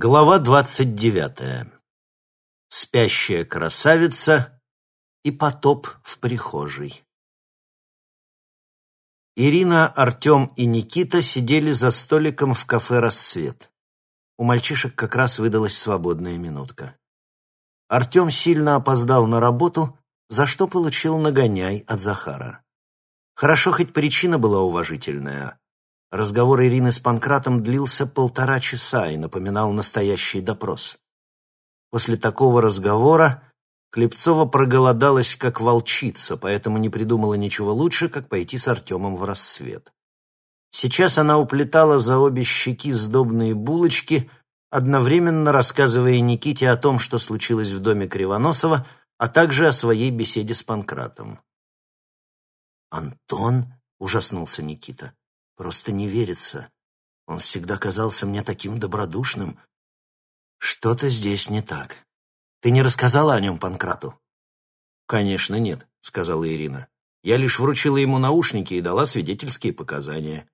Глава двадцать девятая. Спящая красавица и потоп в прихожей. Ирина, Артем и Никита сидели за столиком в кафе «Рассвет». У мальчишек как раз выдалась свободная минутка. Артем сильно опоздал на работу, за что получил нагоняй от Захара. Хорошо, хоть причина была уважительная. Разговор Ирины с Панкратом длился полтора часа и напоминал настоящий допрос. После такого разговора Клепцова проголодалась как волчица, поэтому не придумала ничего лучше, как пойти с Артемом в рассвет. Сейчас она уплетала за обе щеки сдобные булочки, одновременно рассказывая Никите о том, что случилось в доме Кривоносова, а также о своей беседе с Панкратом. «Антон?» — ужаснулся Никита. Просто не верится. Он всегда казался мне таким добродушным. Что-то здесь не так. Ты не рассказала о нем Панкрату? Конечно, нет, сказала Ирина. Я лишь вручила ему наушники и дала свидетельские показания.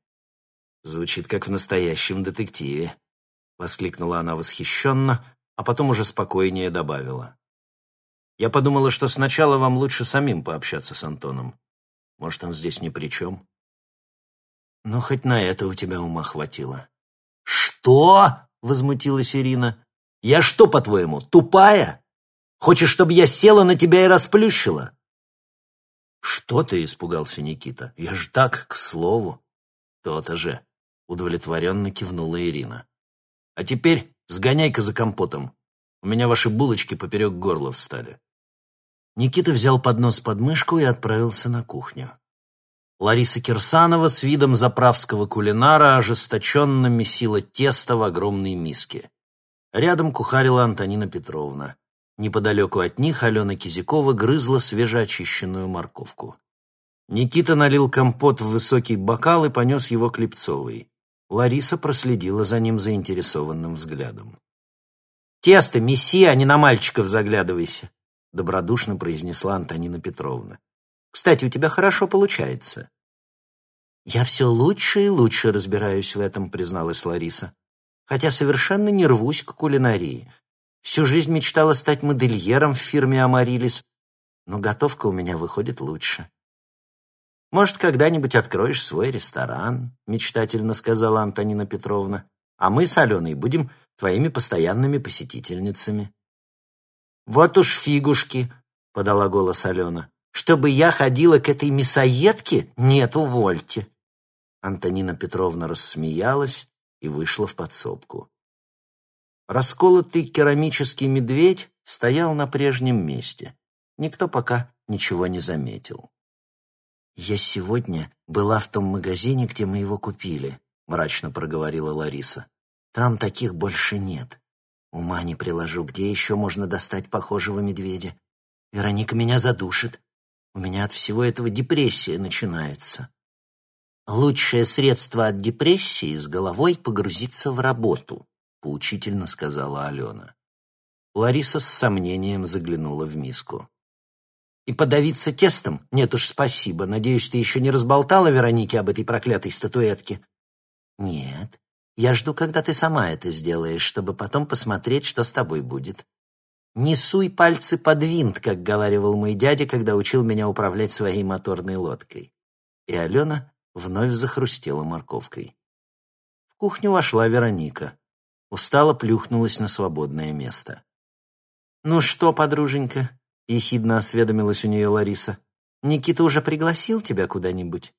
Звучит как в настоящем детективе, воскликнула она восхищенно, а потом уже спокойнее добавила. Я подумала, что сначала вам лучше самим пообщаться с Антоном. Может, он здесь ни при чем? Но хоть на это у тебя ума хватило. «Что?» — возмутилась Ирина. «Я что, по-твоему, тупая? Хочешь, чтобы я села на тебя и расплющила?» «Что ты?» — испугался Никита. «Я ж так, к слову». «То-то же», — удовлетворенно кивнула Ирина. «А теперь сгоняй-ка за компотом. У меня ваши булочки поперек горла встали». Никита взял поднос под мышку и отправился на кухню. Лариса Кирсанова с видом заправского кулинара ожесточенно месила тесто в огромной миске. Рядом кухарила Антонина Петровна. Неподалеку от них Алена Кизякова грызла свежеочищенную морковку. Никита налил компот в высокий бокал и понес его к Лепцовой. Лариса проследила за ним заинтересованным взглядом. «Тесто меси, а не на мальчиков заглядывайся», — добродушно произнесла Антонина Петровна. Кстати, у тебя хорошо получается». «Я все лучше и лучше разбираюсь в этом», — призналась Лариса. «Хотя совершенно не рвусь к кулинарии. Всю жизнь мечтала стать модельером в фирме «Амарилис», но готовка у меня выходит лучше». «Может, когда-нибудь откроешь свой ресторан», — мечтательно сказала Антонина Петровна. «А мы с Аленой будем твоими постоянными посетительницами». «Вот уж фигушки», — подала голос Алена. Чтобы я ходила к этой мясоедке? Нет, увольте. Антонина Петровна рассмеялась и вышла в подсобку. Расколотый керамический медведь стоял на прежнем месте. Никто пока ничего не заметил. «Я сегодня была в том магазине, где мы его купили», — мрачно проговорила Лариса. «Там таких больше нет. Ума не приложу, где еще можно достать похожего медведя. Вероника меня задушит. У меня от всего этого депрессия начинается. Лучшее средство от депрессии с головой погрузиться в работу, поучительно сказала Алена. Лариса с сомнением заглянула в миску. И подавиться тестом? Нет уж, спасибо. Надеюсь, ты еще не разболтала Веронике об этой проклятой статуэтке? Нет. Я жду, когда ты сама это сделаешь, чтобы потом посмотреть, что с тобой будет. «Не суй пальцы под винт», как говаривал мой дядя, когда учил меня управлять своей моторной лодкой. И Алена вновь захрустела морковкой. В кухню вошла Вероника. Устало плюхнулась на свободное место. «Ну что, подруженька?» — ехидно осведомилась у нее Лариса. «Никита уже пригласил тебя куда-нибудь?»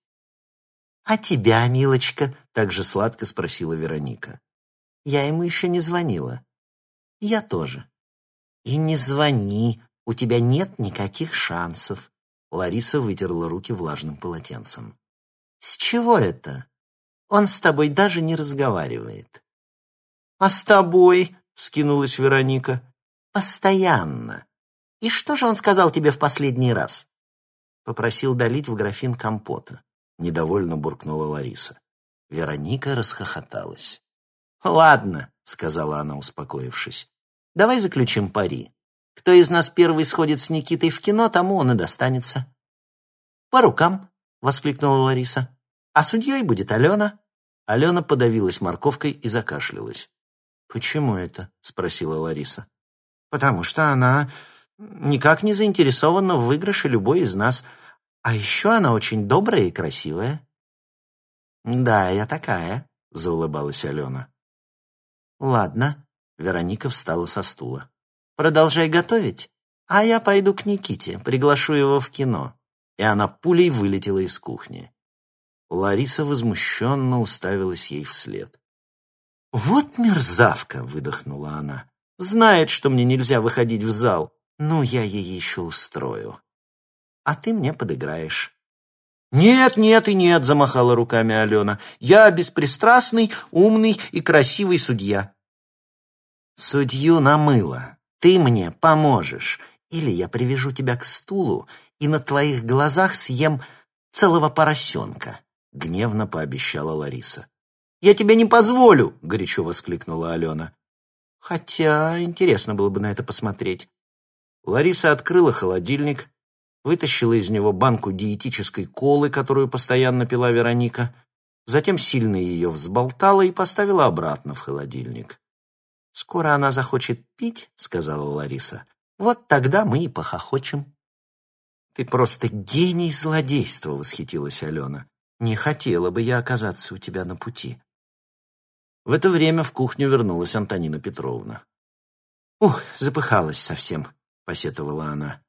«А тебя, милочка?» — также сладко спросила Вероника. «Я ему еще не звонила». «Я тоже». «И не звони, у тебя нет никаких шансов». Лариса вытерла руки влажным полотенцем. «С чего это? Он с тобой даже не разговаривает». «А с тобой?» — вскинулась Вероника. «Постоянно. И что же он сказал тебе в последний раз?» Попросил долить в графин компота. Недовольно буркнула Лариса. Вероника расхохоталась. «Ладно», — сказала она, успокоившись. Давай заключим пари. Кто из нас первый сходит с Никитой в кино, тому он и достанется. По рукам, воскликнула Лариса. А судьей будет Алена. Алена подавилась морковкой и закашлялась. «Почему это?» — спросила Лариса. «Потому что она никак не заинтересована в выигрыше любой из нас. А еще она очень добрая и красивая». «Да, я такая», — заулыбалась Алена. «Ладно», — Вероника встала со стула. «Продолжай готовить, а я пойду к Никите, приглашу его в кино». И она пулей вылетела из кухни. Лариса возмущенно уставилась ей вслед. «Вот мерзавка!» — выдохнула она. «Знает, что мне нельзя выходить в зал. Ну, я ей еще устрою. А ты мне подыграешь». «Нет, нет и нет!» — замахала руками Алена. «Я беспристрастный, умный и красивый судья». «Судью намыло. Ты мне поможешь. Или я привяжу тебя к стулу и на твоих глазах съем целого поросенка», — гневно пообещала Лариса. «Я тебе не позволю!» — горячо воскликнула Алена. «Хотя интересно было бы на это посмотреть». Лариса открыла холодильник, вытащила из него банку диетической колы, которую постоянно пила Вероника, затем сильно ее взболтала и поставила обратно в холодильник. «Скоро она захочет пить», — сказала Лариса. «Вот тогда мы и похохочем». «Ты просто гений злодейства», — восхитилась Алена. «Не хотела бы я оказаться у тебя на пути». В это время в кухню вернулась Антонина Петровна. «Ух, запыхалась совсем», — посетовала она.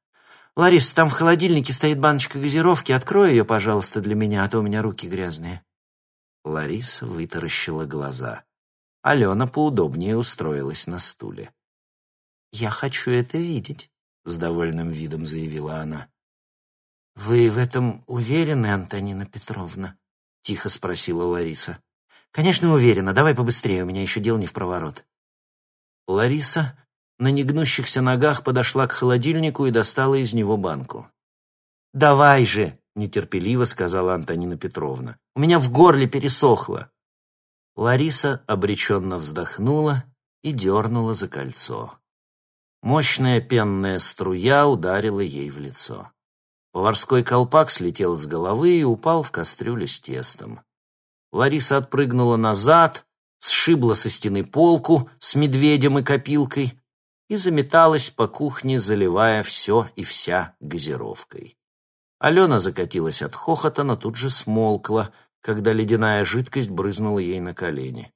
«Лариса, там в холодильнике стоит баночка газировки. Открой ее, пожалуйста, для меня, а то у меня руки грязные». Лариса вытаращила глаза. Алена поудобнее устроилась на стуле. «Я хочу это видеть», — с довольным видом заявила она. «Вы в этом уверены, Антонина Петровна?» — тихо спросила Лариса. «Конечно, уверена. Давай побыстрее, у меня еще дел не в проворот». Лариса на негнущихся ногах подошла к холодильнику и достала из него банку. «Давай же!» — нетерпеливо сказала Антонина Петровна. «У меня в горле пересохло». Лариса обреченно вздохнула и дернула за кольцо. Мощная пенная струя ударила ей в лицо. Поварской колпак слетел с головы и упал в кастрюлю с тестом. Лариса отпрыгнула назад, сшибла со стены полку с медведем и копилкой и заметалась по кухне, заливая все и вся газировкой. Алена закатилась от хохота, но тут же смолкла, когда ледяная жидкость брызнула ей на колени.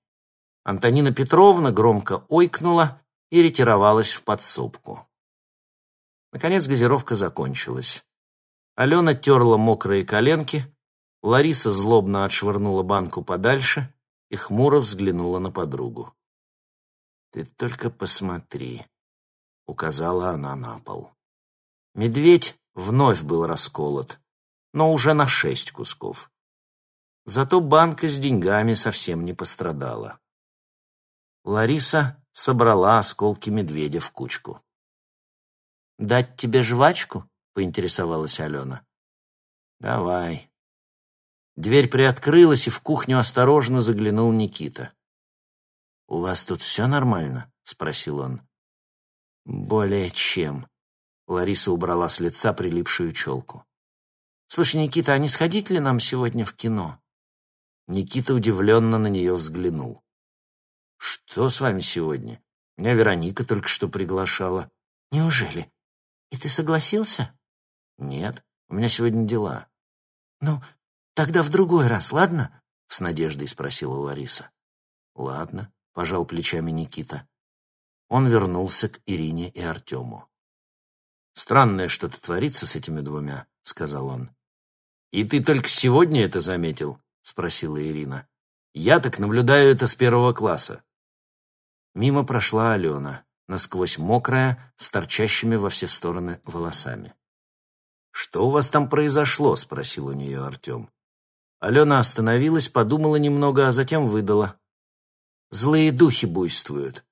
Антонина Петровна громко ойкнула и ретировалась в подсобку. Наконец газировка закончилась. Алена терла мокрые коленки, Лариса злобно отшвырнула банку подальше и хмуро взглянула на подругу. «Ты только посмотри», — указала она на пол. Медведь вновь был расколот, но уже на шесть кусков. Зато банка с деньгами совсем не пострадала. Лариса собрала осколки медведя в кучку. «Дать тебе жвачку?» — поинтересовалась Алена. «Давай», Дверь приоткрылась, и в кухню осторожно заглянул Никита. «У вас тут все нормально?» — спросил он. «Более чем». Лариса убрала с лица прилипшую челку. «Слушай, Никита, а не сходить ли нам сегодня в кино?» Никита удивленно на нее взглянул. «Что с вами сегодня? Меня Вероника только что приглашала». «Неужели? И ты согласился?» «Нет, у меня сегодня дела». «Ну, Тогда в другой раз, ладно?» — с надеждой спросила Лариса. «Ладно», — пожал плечами Никита. Он вернулся к Ирине и Артему. «Странное что-то творится с этими двумя», — сказал он. «И ты только сегодня это заметил?» — спросила Ирина. «Я так наблюдаю это с первого класса». Мимо прошла Алена, насквозь мокрая, с торчащими во все стороны волосами. «Что у вас там произошло?» — спросил у нее Артем. Алена остановилась, подумала немного, а затем выдала. «Злые духи буйствуют.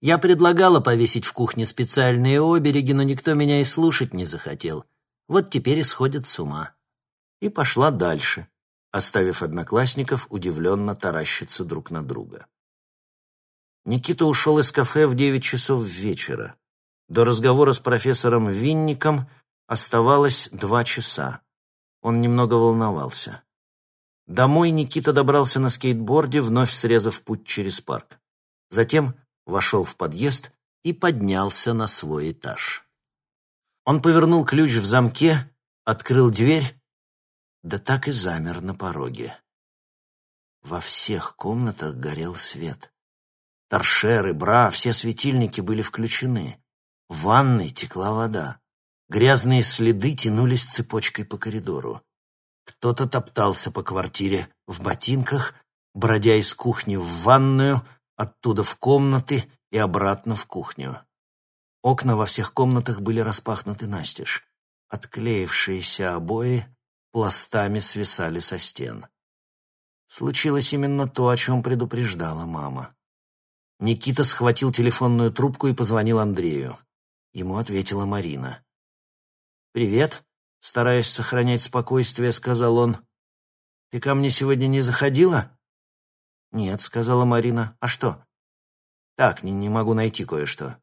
Я предлагала повесить в кухне специальные обереги, но никто меня и слушать не захотел. Вот теперь и с ума». И пошла дальше, оставив одноклассников удивленно таращиться друг на друга. Никита ушел из кафе в девять часов вечера. До разговора с профессором Винником оставалось два часа. Он немного волновался. Домой Никита добрался на скейтборде, вновь срезав путь через парк. Затем вошел в подъезд и поднялся на свой этаж. Он повернул ключ в замке, открыл дверь, да так и замер на пороге. Во всех комнатах горел свет. Торшеры, бра, все светильники были включены. В ванной текла вода. Грязные следы тянулись цепочкой по коридору. Кто-то топтался по квартире в ботинках, бродя из кухни в ванную, оттуда в комнаты и обратно в кухню. Окна во всех комнатах были распахнуты настежь. Отклеившиеся обои пластами свисали со стен. Случилось именно то, о чем предупреждала мама. Никита схватил телефонную трубку и позвонил Андрею. Ему ответила Марина. «Привет», — стараясь сохранять спокойствие, сказал он. «Ты ко мне сегодня не заходила?» «Нет», — сказала Марина. «А что?» «Так, не, не могу найти кое-что».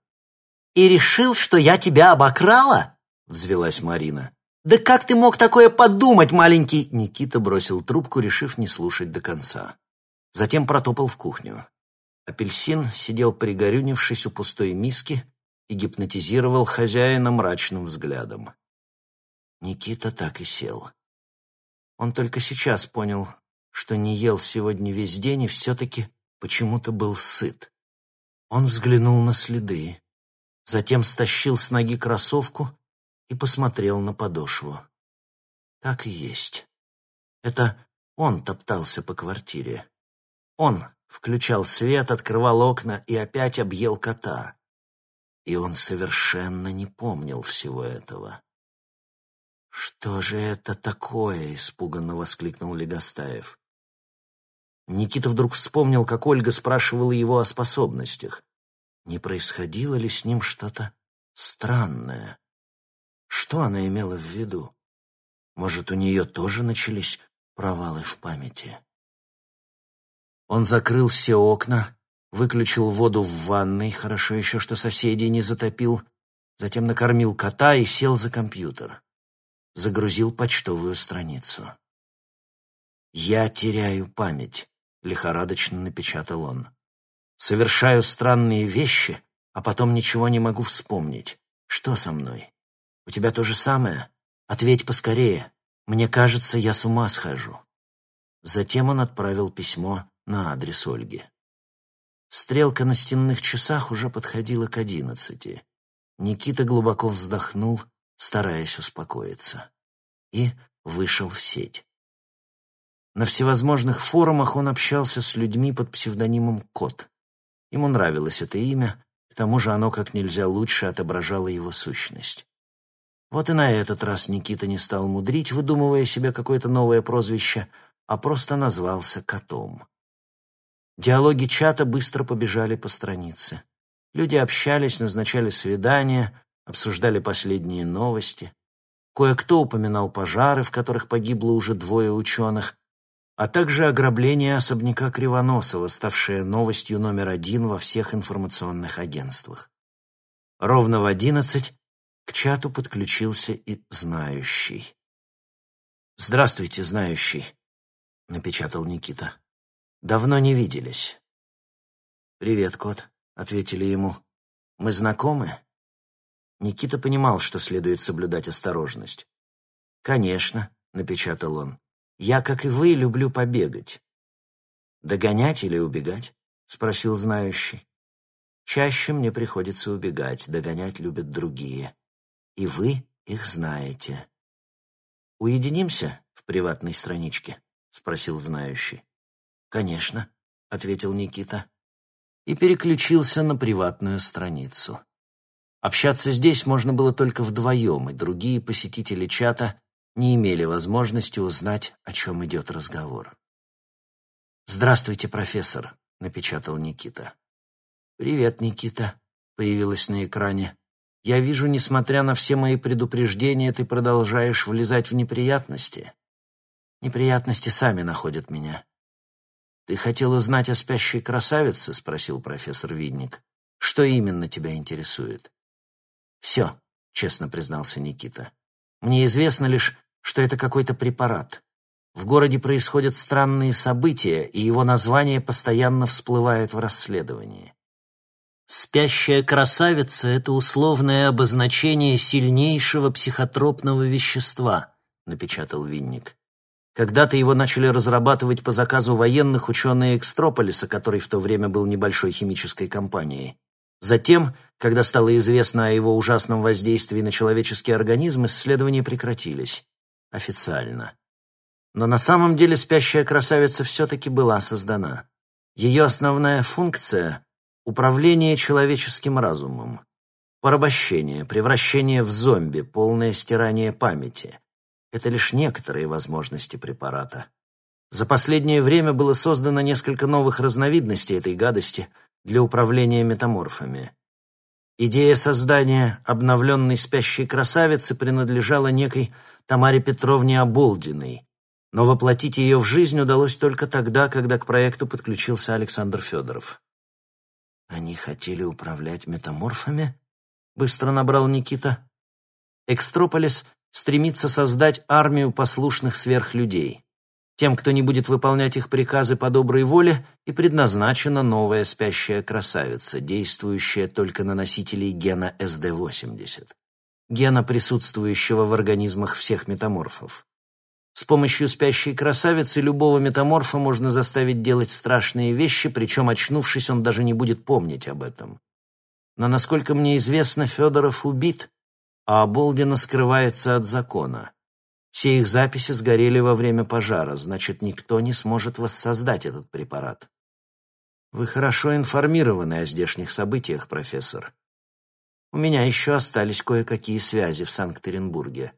«И решил, что я тебя обокрала?» — взвелась Марина. «Да как ты мог такое подумать, маленький?» Никита бросил трубку, решив не слушать до конца. Затем протопал в кухню. Апельсин сидел пригорюнившись у пустой миски и гипнотизировал хозяина мрачным взглядом. Никита так и сел. Он только сейчас понял, что не ел сегодня весь день и все-таки почему-то был сыт. Он взглянул на следы, затем стащил с ноги кроссовку и посмотрел на подошву. Так и есть. Это он топтался по квартире. Он включал свет, открывал окна и опять объел кота. И он совершенно не помнил всего этого. «Что же это такое?» — испуганно воскликнул Легостаев. Никита вдруг вспомнил, как Ольга спрашивала его о способностях. Не происходило ли с ним что-то странное? Что она имела в виду? Может, у нее тоже начались провалы в памяти? Он закрыл все окна, выключил воду в ванной, хорошо еще, что соседей не затопил, затем накормил кота и сел за компьютер. Загрузил почтовую страницу. «Я теряю память», — лихорадочно напечатал он. «Совершаю странные вещи, а потом ничего не могу вспомнить. Что со мной? У тебя то же самое? Ответь поскорее. Мне кажется, я с ума схожу». Затем он отправил письмо на адрес Ольги. Стрелка на стенных часах уже подходила к одиннадцати. Никита глубоко вздохнул, стараясь успокоиться, и вышел в сеть. На всевозможных форумах он общался с людьми под псевдонимом Кот. Ему нравилось это имя, к тому же оно как нельзя лучше отображало его сущность. Вот и на этот раз Никита не стал мудрить, выдумывая себе какое-то новое прозвище, а просто назвался Котом. Диалоги чата быстро побежали по странице. Люди общались, назначали свидания, обсуждали последние новости. Кое-кто упоминал пожары, в которых погибло уже двое ученых, а также ограбление особняка Кривоносова, ставшее новостью номер один во всех информационных агентствах. Ровно в одиннадцать к чату подключился и знающий. «Здравствуйте, знающий», — напечатал Никита. Давно не виделись. «Привет, кот», — ответили ему. «Мы знакомы?» Никита понимал, что следует соблюдать осторожность. «Конечно», — напечатал он. «Я, как и вы, люблю побегать». «Догонять или убегать?» — спросил знающий. «Чаще мне приходится убегать, догонять любят другие. И вы их знаете». «Уединимся в приватной страничке?» — спросил знающий. «Конечно», — ответил Никита. И переключился на приватную страницу. Общаться здесь можно было только вдвоем, и другие посетители чата не имели возможности узнать, о чем идет разговор. «Здравствуйте, профессор», — напечатал Никита. «Привет, Никита», — появилась на экране. «Я вижу, несмотря на все мои предупреждения, ты продолжаешь влезать в неприятности. Неприятности сами находят меня. «Ты хотел узнать о спящей красавице?» — спросил профессор Видник. «Что именно тебя интересует?» «Все», — честно признался Никита. «Мне известно лишь, что это какой-то препарат. В городе происходят странные события, и его название постоянно всплывает в расследовании. Спящая красавица — это условное обозначение сильнейшего психотропного вещества, напечатал Винник. Когда-то его начали разрабатывать по заказу военных ученые Экстрополиса, который в то время был небольшой химической компанией. Затем, когда стало известно о его ужасном воздействии на человеческий организм, исследования прекратились. Официально. Но на самом деле спящая красавица все-таки была создана. Ее основная функция — управление человеческим разумом. Порабощение, превращение в зомби, полное стирание памяти — это лишь некоторые возможности препарата. За последнее время было создано несколько новых разновидностей этой гадости для управления метаморфами. Идея создания обновленной спящей красавицы принадлежала некой Тамаре Петровне Оболдиной, но воплотить ее в жизнь удалось только тогда, когда к проекту подключился Александр Федоров. «Они хотели управлять метаморфами?» — быстро набрал Никита. «Экстрополис стремится создать армию послушных сверхлюдей. Тем, кто не будет выполнять их приказы по доброй воле, и предназначена новая спящая красавица, действующая только на носителей гена СД-80, гена, присутствующего в организмах всех метаморфов. С помощью спящей красавицы любого метаморфа можно заставить делать страшные вещи, причем, очнувшись, он даже не будет помнить об этом. Но, насколько мне известно, Федоров убит, а Оболдина скрывается от закона. Все их записи сгорели во время пожара, значит, никто не сможет воссоздать этот препарат. Вы хорошо информированы о здешних событиях, профессор. У меня еще остались кое-какие связи в Санкт-Петербурге.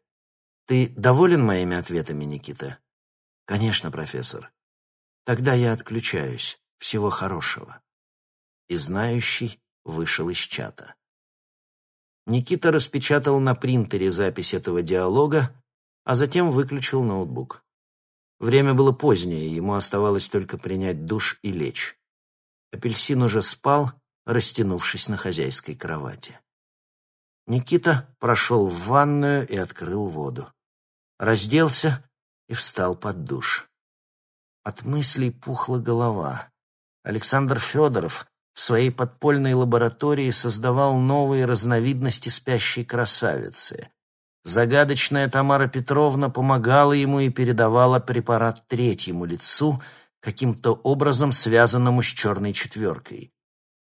Ты доволен моими ответами, Никита? Конечно, профессор. Тогда я отключаюсь. Всего хорошего. И знающий вышел из чата. Никита распечатал на принтере запись этого диалога, а затем выключил ноутбук. Время было позднее, ему оставалось только принять душ и лечь. Апельсин уже спал, растянувшись на хозяйской кровати. Никита прошел в ванную и открыл воду разделся и встал под душ. От мыслей пухла голова. Александр Федоров в своей подпольной лаборатории создавал новые разновидности спящей красавицы. Загадочная Тамара Петровна помогала ему и передавала препарат третьему лицу, каким-то образом связанному с черной четверкой.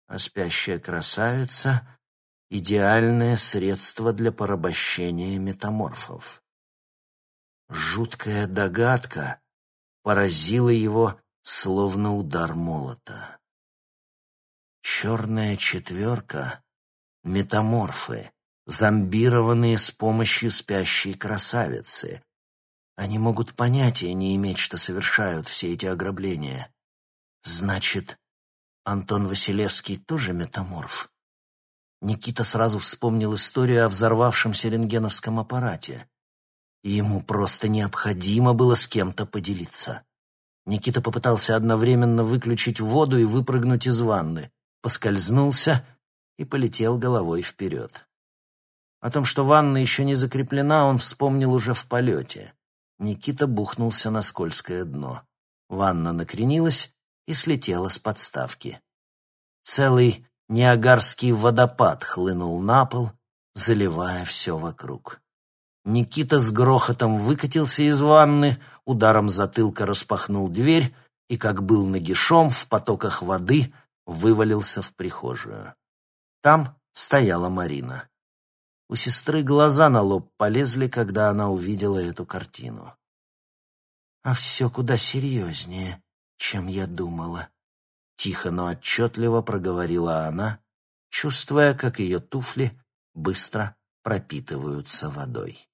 А спящая красавица — идеальное средство для порабощения метаморфов. Жуткая догадка поразила его, словно удар молота. Черная четверка — метаморфы, зомбированные с помощью спящей красавицы. Они могут понятия не иметь, что совершают все эти ограбления. Значит, Антон Василевский тоже метаморф? Никита сразу вспомнил историю о взорвавшемся рентгеновском аппарате ему просто необходимо было с кем-то поделиться. Никита попытался одновременно выключить воду и выпрыгнуть из ванны, поскользнулся и полетел головой вперед. О том, что ванна еще не закреплена, он вспомнил уже в полете. Никита бухнулся на скользкое дно. Ванна накренилась и слетела с подставки. Целый Ниагарский водопад хлынул на пол, заливая все вокруг. Никита с грохотом выкатился из ванны, ударом затылка распахнул дверь и, как был нагишом, в потоках воды вывалился в прихожую. Там стояла Марина. У сестры глаза на лоб полезли, когда она увидела эту картину. «А все куда серьезнее, чем я думала», — тихо, но отчетливо проговорила она, чувствуя, как ее туфли быстро пропитываются водой.